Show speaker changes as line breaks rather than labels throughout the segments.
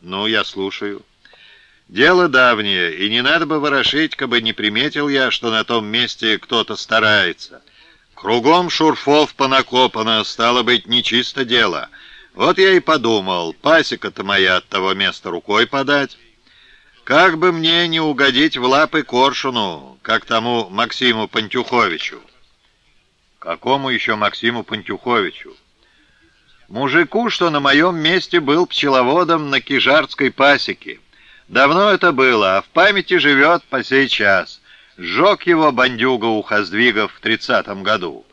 Ну, я слушаю. Дело давнее, и не надо бы ворошить, кабы не приметил я, что на том месте кто-то старается. Кругом шурфов понакопано, стало быть, нечисто дело. Вот я и подумал, пасека-то моя от того места рукой подать. Как бы мне не угодить в лапы коршуну, как тому Максиму Пантюховичу. Какому еще Максиму Пантюховичу? Мужику, что на моем месте был пчеловодом на Кижардской пасеке. Давно это было, а в памяти живет по сей час. Сжег его бандюга у Хоздвигов в тридцатом году.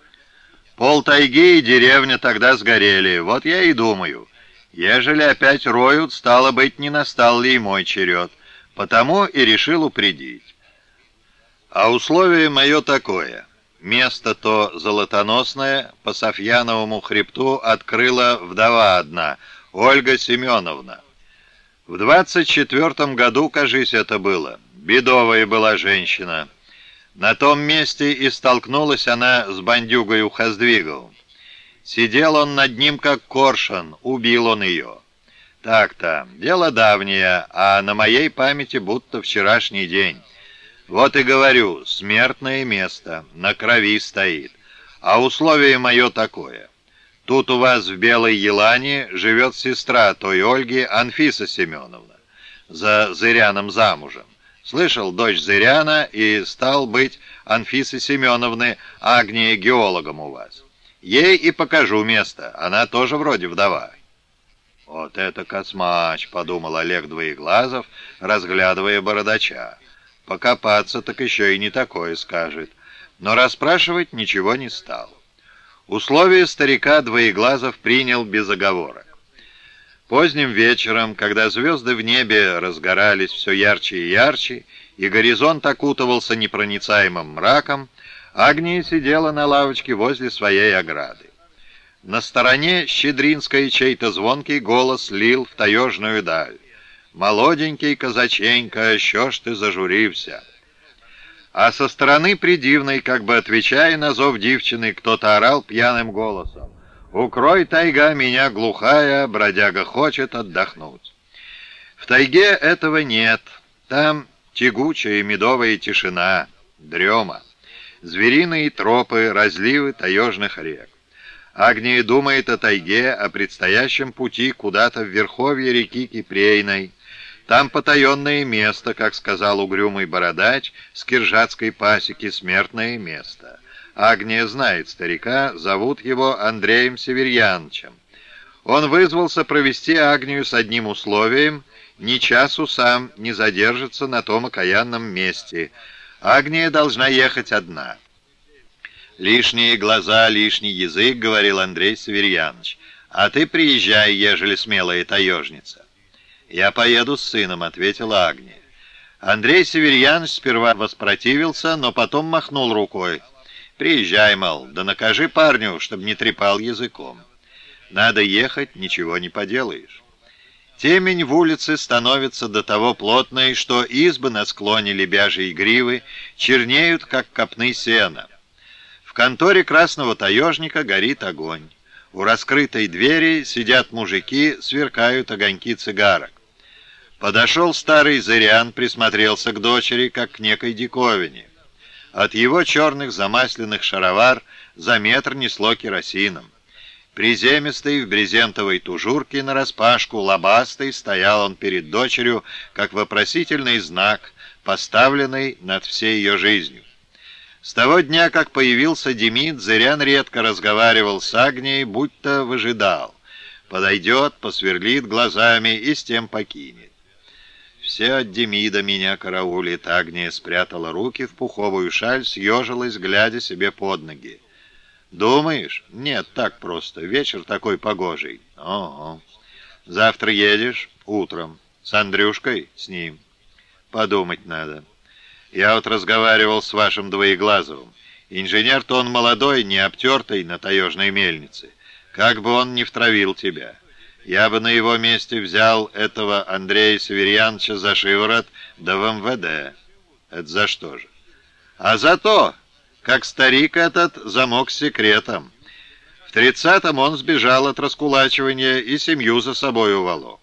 Пол тайги и деревня тогда сгорели. Вот я и думаю. Ежели опять роют, стало быть, не настал ли и мой черед. Потому и решил упредить. А условие мое такое. Место то золотоносное по Софьяновому хребту открыла вдова одна, Ольга Семеновна. В двадцать четвертом году, кажись, это было. Бедовая была женщина. На том месте и столкнулась она с бандюгой у Хоздвигов. Сидел он над ним, как коршун, убил он ее. Так-то, дело давнее, а на моей памяти будто вчерашний день. Вот и говорю, смертное место, на крови стоит. А условие мое такое. Тут у вас в Белой Елане живет сестра той Ольги, Анфиса Семеновна, за Зыряном замужем. Слышал, дочь Зыряна и стал быть Анфисы Семеновны Агния геологом у вас. Ей и покажу место, она тоже вроде вдова». «Вот это космач!» — подумал Олег Двоеглазов, разглядывая бородача. «Покопаться так еще и не такое скажет». Но расспрашивать ничего не стал. Условия старика Двоеглазов принял без оговорок. Поздним вечером, когда звезды в небе разгорались все ярче и ярче, и горизонт окутывался непроницаемым мраком, Агния сидела на лавочке возле своей ограды. На стороне Щедринской чей-то звонкий голос лил в таежную даль. «Молоденький казаченька, що ж ты зажурився?» А со стороны придивной, как бы отвечая на зов девчины, кто-то орал пьяным голосом. «Укрой, тайга, меня глухая, бродяга хочет отдохнуть». В тайге этого нет. Там тягучая медовая тишина, дрема, звериные тропы, разливы таежных рек. Агния думает о тайге, о предстоящем пути куда-то в верховье реки Кипрейной. Там потаенное место, как сказал угрюмый бородач, с киржатской пасеки смертное место. Агния знает старика, зовут его Андреем Северьяновичем. Он вызвался провести Агнию с одним условием, ни часу сам не задержится на том окаянном месте. Агния должна ехать одна. «Лишние глаза, лишний язык», — говорил Андрей Северьянович. «А ты приезжай, ежели смелая таежница». «Я поеду с сыном», — ответила Агния. Андрей Северьянович сперва воспротивился, но потом махнул рукой. Приезжай, мол, да накажи парню, чтобы не трепал языком. Надо ехать, ничего не поделаешь. Темень в улице становится до того плотной, что избы на склоне лебяжьей гривы чернеют, как копны сена. В конторе красного таежника горит огонь. У раскрытой двери сидят мужики, сверкают огоньки цигарок. Подошел старый зырян, присмотрелся к дочери, как к некой диковине. От его черных замасленных шаровар за метр несло керосином. Приземистый в брезентовой тужурке нараспашку, лобастый, стоял он перед дочерью, как вопросительный знак, поставленный над всей ее жизнью. С того дня, как появился Демид, Зырян редко разговаривал с Агнией, будто выжидал. Подойдет, посверлит глазами и с тем покинет. От Демида меня караулит. Агния спрятала руки в пуховую шаль, съежилась, глядя себе под ноги. «Думаешь? Нет, так просто. Вечер такой погожий». «Ого. Завтра едешь? Утром. С Андрюшкой? С ним. Подумать надо. Я вот разговаривал с вашим Двоеглазовым. Инженер-то он молодой, не обтертый на таежной мельнице. Как бы он не втравил тебя». Я бы на его месте взял этого Андрея Северьяновича за шиворот, да в МВД. Это за что же? А за то, как старик этот замок секретом. В тридцатом он сбежал от раскулачивания и семью за собой уволок.